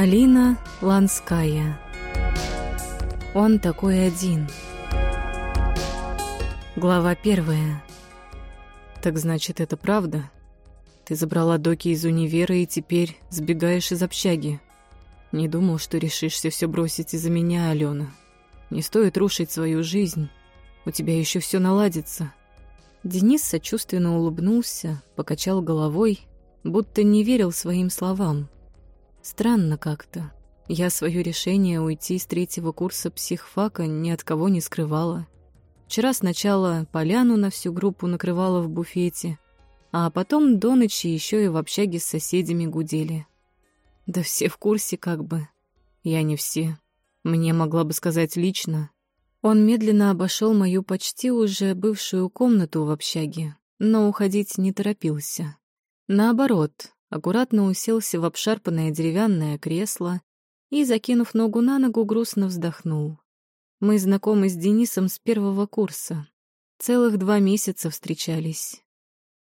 Алина Ланская. Он такой один. Глава первая. Так значит, это правда? Ты забрала доки из универа и теперь сбегаешь из общаги. Не думал, что решишься все бросить из-за меня, Алена. Не стоит рушить свою жизнь. У тебя еще все наладится. Денис сочувственно улыбнулся, покачал головой, будто не верил своим словам. Странно как-то. Я свое решение уйти с третьего курса психфака ни от кого не скрывала. Вчера сначала поляну на всю группу накрывала в буфете, а потом до ночи еще и в общаге с соседями гудели. Да все в курсе как бы. Я не все. Мне могла бы сказать лично. Он медленно обошел мою почти уже бывшую комнату в общаге, но уходить не торопился. Наоборот, аккуратно уселся в обшарпанное деревянное кресло и, закинув ногу на ногу, грустно вздохнул. Мы знакомы с Денисом с первого курса. Целых два месяца встречались.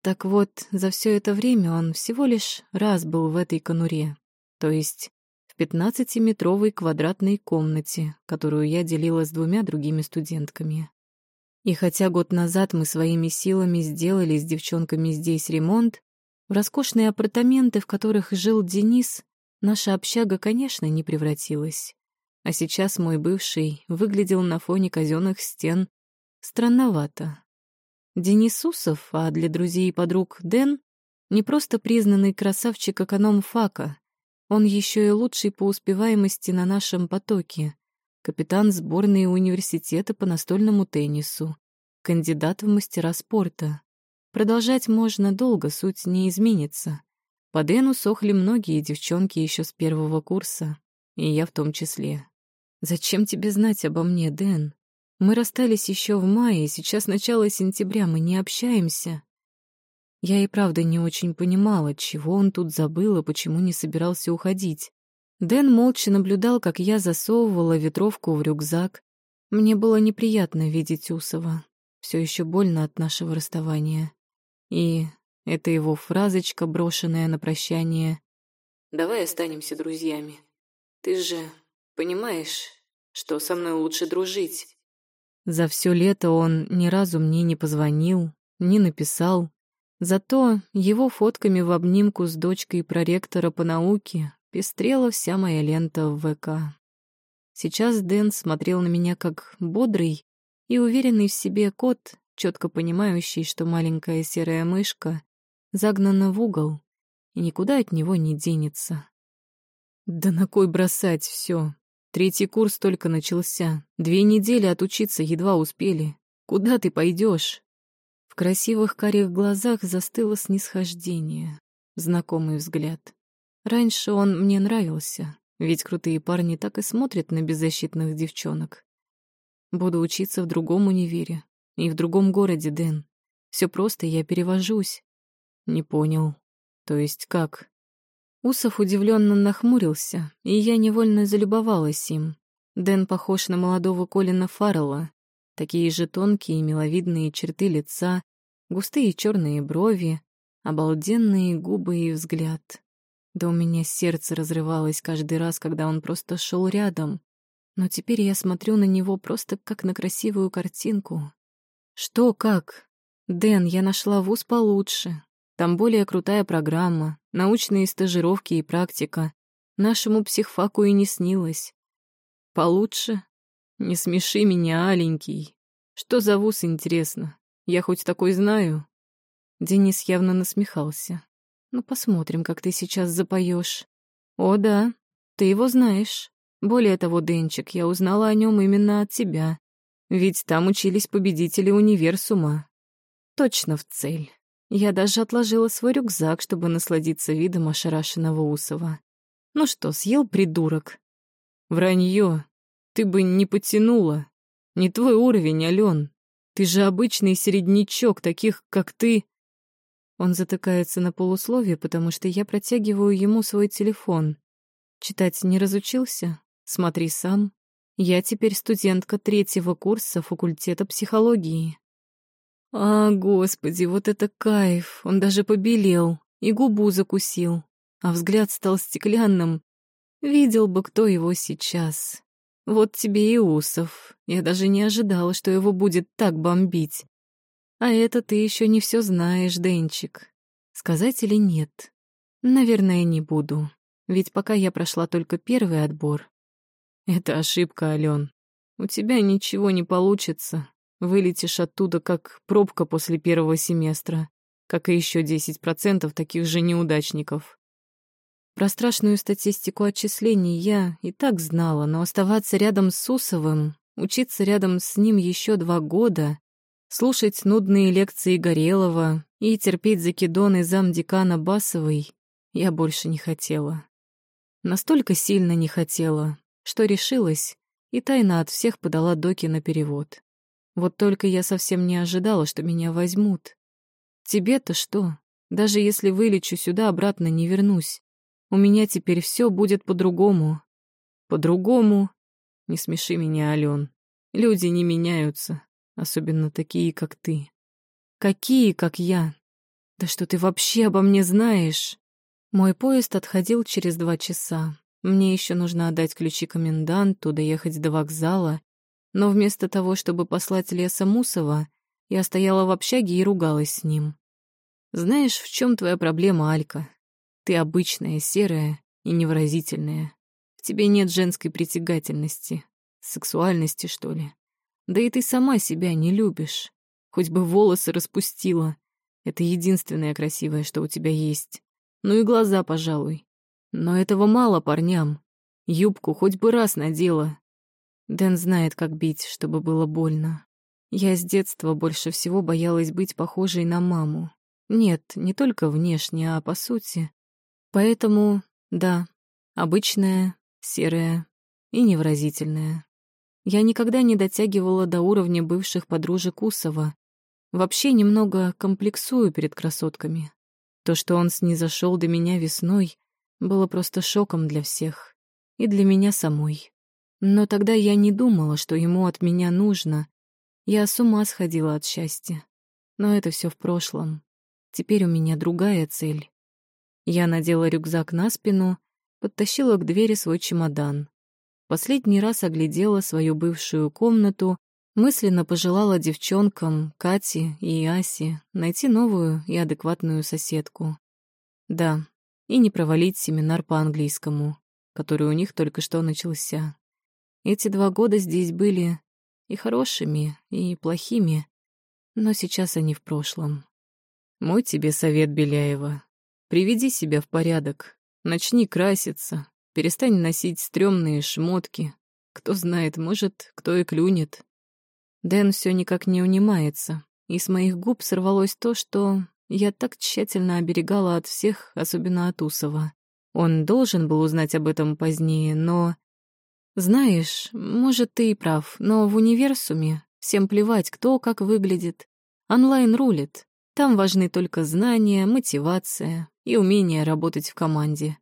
Так вот, за все это время он всего лишь раз был в этой конуре, то есть в пятнадцатиметровой квадратной комнате, которую я делила с двумя другими студентками. И хотя год назад мы своими силами сделали с девчонками здесь ремонт, в роскошные апартаменты, в которых жил Денис, наша общага, конечно, не превратилась. А сейчас мой бывший выглядел на фоне казенных стен странновато. Денис Усов, а для друзей и подруг Дэн, не просто признанный красавчик эконом ФАКа, он еще и лучший по успеваемости на нашем потоке, капитан сборной университета по настольному теннису, кандидат в мастера спорта. Продолжать можно долго, суть не изменится. По Дэну сохли многие девчонки еще с первого курса, и я в том числе. «Зачем тебе знать обо мне, Дэн? Мы расстались еще в мае, сейчас начало сентября, мы не общаемся». Я и правда не очень понимала, чего он тут забыл и почему не собирался уходить. Дэн молча наблюдал, как я засовывала ветровку в рюкзак. Мне было неприятно видеть Усова. Все еще больно от нашего расставания. И это его фразочка, брошенная на прощание. «Давай останемся друзьями. Ты же понимаешь, что со мной лучше дружить». За все лето он ни разу мне не позвонил, не написал. Зато его фотками в обнимку с дочкой проректора по науке пестрела вся моя лента в ВК. Сейчас Дэн смотрел на меня как бодрый и уверенный в себе кот, четко понимающий, что маленькая серая мышка загнана в угол и никуда от него не денется. Да на кой бросать все? Третий курс только начался. Две недели отучиться едва успели. Куда ты пойдешь? В красивых карих глазах застыло снисхождение. Знакомый взгляд. Раньше он мне нравился, ведь крутые парни так и смотрят на беззащитных девчонок. Буду учиться в другом универе, и в другом городе, Дэн. Все просто, я перевожусь. Не понял. То есть как? Усов удивленно нахмурился, и я невольно залюбовалась им. Дэн похож на молодого Колина Фаррелла. Такие же тонкие и миловидные черты лица, густые черные брови, обалденные губы и взгляд. Да у меня сердце разрывалось каждый раз, когда он просто шел рядом. Но теперь я смотрю на него просто как на красивую картинку, что, как? Дэн, я нашла вуз получше. Там более крутая программа, научные стажировки и практика. Нашему психфаку и не снилось. Получше? Не смеши меня, аленький. Что за вуз, интересно? Я хоть такой знаю? Денис явно насмехался. Ну, посмотрим, как ты сейчас запоешь. О, да, ты его знаешь. Более того, Денчик, я узнала о нем именно от тебя. Ведь там учились победители универсума. Точно в цель. Я даже отложила свой рюкзак, чтобы насладиться видом ошарашенного Усова. Ну что, съел придурок? Вранье. Ты бы не потянула. Не твой уровень, Ален. Ты же обычный середнячок, таких, как ты. Он затыкается на полусловие, потому что я протягиваю ему свой телефон. Читать не разучился? Смотри сам. Я теперь студентка третьего курса факультета психологии. А, господи, вот это кайф! Он даже побелел и губу закусил, а взгляд стал стеклянным. Видел бы, кто его сейчас. Вот тебе и Усов. Я даже не ожидала, что его будет так бомбить. А это ты еще не все знаешь, Денчик. Сказать или нет? Наверное, не буду. Ведь пока я прошла только первый отбор. Это ошибка, Ален. У тебя ничего не получится. Вылетишь оттуда как пробка после первого семестра, как и еще 10% таких же неудачников. Про страшную статистику отчислений я и так знала, но оставаться рядом с Сусовым, учиться рядом с ним еще два года, слушать нудные лекции Горелого и терпеть закидоны замдекана Басовой я больше не хотела. Настолько сильно не хотела, что решилась и тайно от всех подала доки на перевод. Вот только я совсем не ожидала, что меня возьмут. Тебе-то что? Даже если вылечу сюда, обратно не вернусь. У меня теперь все будет по-другому. По-другому? Не смеши меня, Ален. Люди не меняются, особенно такие, как ты. Какие, как я? Да что ты вообще обо мне знаешь? Мой поезд отходил через два часа. Мне еще нужно отдать ключи коменданту, доехать до вокзала. Но вместо того, чтобы послать Леса Мусова, я стояла в общаге и ругалась с ним. Знаешь, в чем твоя проблема, Алька? Ты обычная, серая и невыразительная. В тебе нет женской притягательности, сексуальности, что ли. Да и ты сама себя не любишь. Хоть бы волосы распустила. Это единственное красивое, что у тебя есть. Ну и глаза, пожалуй. Но этого мало парням. Юбку хоть бы раз надела. Дэн знает, как бить, чтобы было больно. Я с детства больше всего боялась быть похожей на маму. Нет, не только внешне, а по сути. Поэтому, да, обычная, серая и невразительная. Я никогда не дотягивала до уровня бывших подружек Усова. Вообще немного комплексую перед красотками. То, что он снизошел до меня весной, было просто шоком для всех. И для меня самой. Но тогда я не думала, что ему от меня нужно. Я с ума сходила от счастья. Но это все в прошлом. Теперь у меня другая цель. Я надела рюкзак на спину, подтащила к двери свой чемодан. Последний раз оглядела свою бывшую комнату, мысленно пожелала девчонкам, Кате и Асе, найти новую и адекватную соседку. Да, и не провалить семинар по английскому, который у них только что начался. Эти два года здесь были и хорошими, и плохими, но сейчас они в прошлом. Мой тебе совет, Беляева. Приведи себя в порядок, начни краситься, перестань носить стрёмные шмотки. Кто знает, может, кто и клюнет. Дэн все никак не унимается, и с моих губ сорвалось то, что я так тщательно оберегала от всех, особенно от Усова. Он должен был узнать об этом позднее, но... Знаешь, может, ты и прав, но в универсуме всем плевать, кто как выглядит. Онлайн рулит. Там важны только знания, мотивация, и умение работать в команде.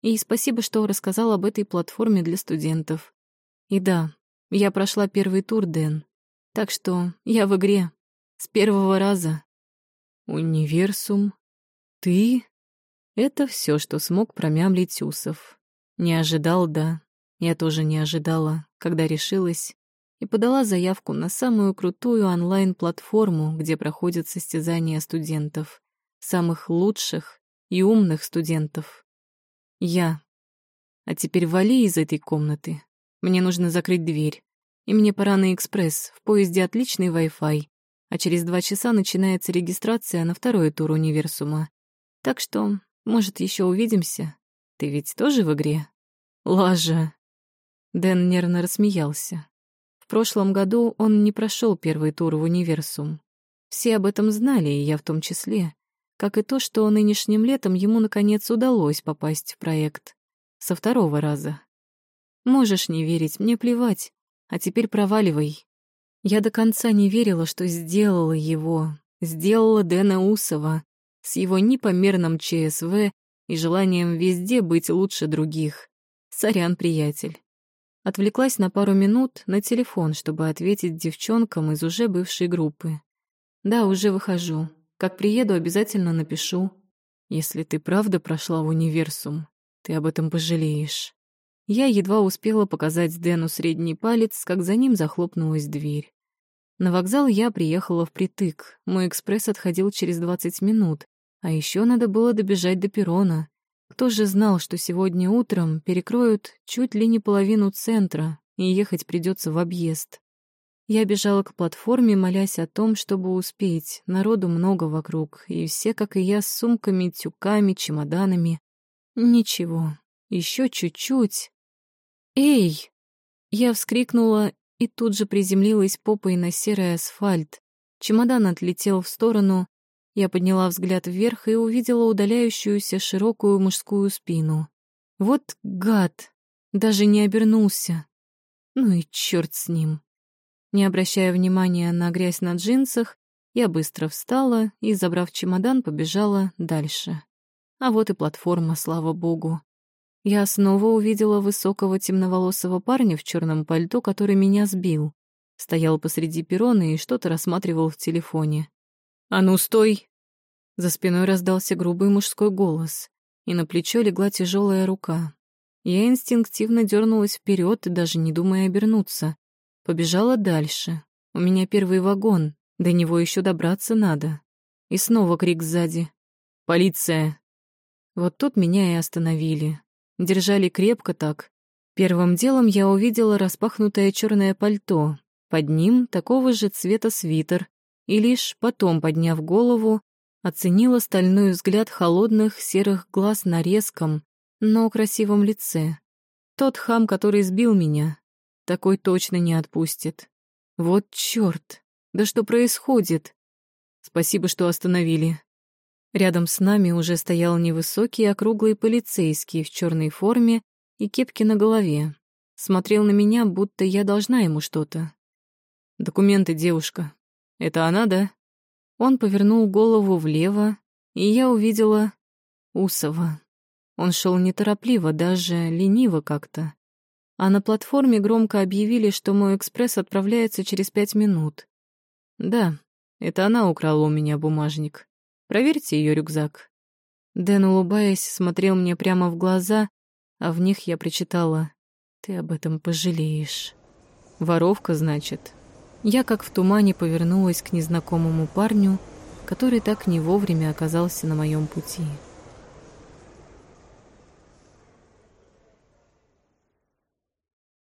И спасибо, что рассказал об этой платформе для студентов. И да, я прошла первый тур, Дэн. Так что я в игре. С первого раза. Универсум? Ты? Это все, что смог промямлить Усов. Не ожидал, да. Я тоже не ожидала, когда решилась и подала заявку на самую крутую онлайн-платформу, где проходят состязания студентов, самых лучших и умных студентов. Я. А теперь вали из этой комнаты. Мне нужно закрыть дверь. И мне пора на экспресс. В поезде отличный Wi-Fi. А через два часа начинается регистрация на второй тур универсума. Так что, может, еще увидимся? Ты ведь тоже в игре? Лажа. Дэн нервно рассмеялся. В прошлом году он не прошел первый тур в универсум. Все об этом знали, и я в том числе как и то, что нынешним летом ему, наконец, удалось попасть в проект. Со второго раза. Можешь не верить, мне плевать. А теперь проваливай. Я до конца не верила, что сделала его, сделала Дэна Усова с его непомерным ЧСВ и желанием везде быть лучше других. Сорян, приятель. Отвлеклась на пару минут на телефон, чтобы ответить девчонкам из уже бывшей группы. Да, уже выхожу. Как приеду, обязательно напишу. Если ты правда прошла в универсум, ты об этом пожалеешь. Я едва успела показать Дэну средний палец, как за ним захлопнулась дверь. На вокзал я приехала впритык. Мой экспресс отходил через 20 минут, а еще надо было добежать до перрона. Кто же знал, что сегодня утром перекроют чуть ли не половину центра, и ехать придется в объезд. Я бежала к платформе, молясь о том, чтобы успеть. Народу много вокруг, и все, как и я, с сумками, тюками, чемоданами. Ничего, еще чуть-чуть. «Эй!» Я вскрикнула и тут же приземлилась попой на серый асфальт. Чемодан отлетел в сторону. Я подняла взгляд вверх и увидела удаляющуюся широкую мужскую спину. Вот гад! Даже не обернулся. Ну и черт с ним. Не обращая внимания на грязь на джинсах, я быстро встала и, забрав чемодан, побежала дальше. А вот и платформа, слава богу. Я снова увидела высокого темноволосого парня в черном пальто, который меня сбил. Стоял посреди перрона и что-то рассматривал в телефоне. «А ну, стой!» За спиной раздался грубый мужской голос, и на плечо легла тяжелая рука. Я инстинктивно дернулась вперед, даже не думая обернуться. Побежала дальше. У меня первый вагон, до него еще добраться надо. И снова крик сзади. «Полиция!» Вот тут меня и остановили. Держали крепко так. Первым делом я увидела распахнутое черное пальто. Под ним такого же цвета свитер. И лишь потом, подняв голову, оценила стальной взгляд холодных серых глаз на резком, но красивом лице. Тот хам, который сбил меня, такой точно не отпустит. Вот чёрт! Да что происходит? Спасибо, что остановили. Рядом с нами уже стоял невысокий округлый полицейский в черной форме и кепке на голове. Смотрел на меня, будто я должна ему что-то. «Документы, девушка. Это она, да?» Он повернул голову влево, и я увидела Усова. Он шел неторопливо, даже лениво как-то а на платформе громко объявили, что мой экспресс отправляется через пять минут. Да, это она украла у меня бумажник. Проверьте ее рюкзак. Дэн, улыбаясь, смотрел мне прямо в глаза, а в них я прочитала «Ты об этом пожалеешь». Воровка, значит. Я как в тумане повернулась к незнакомому парню, который так не вовремя оказался на моем пути.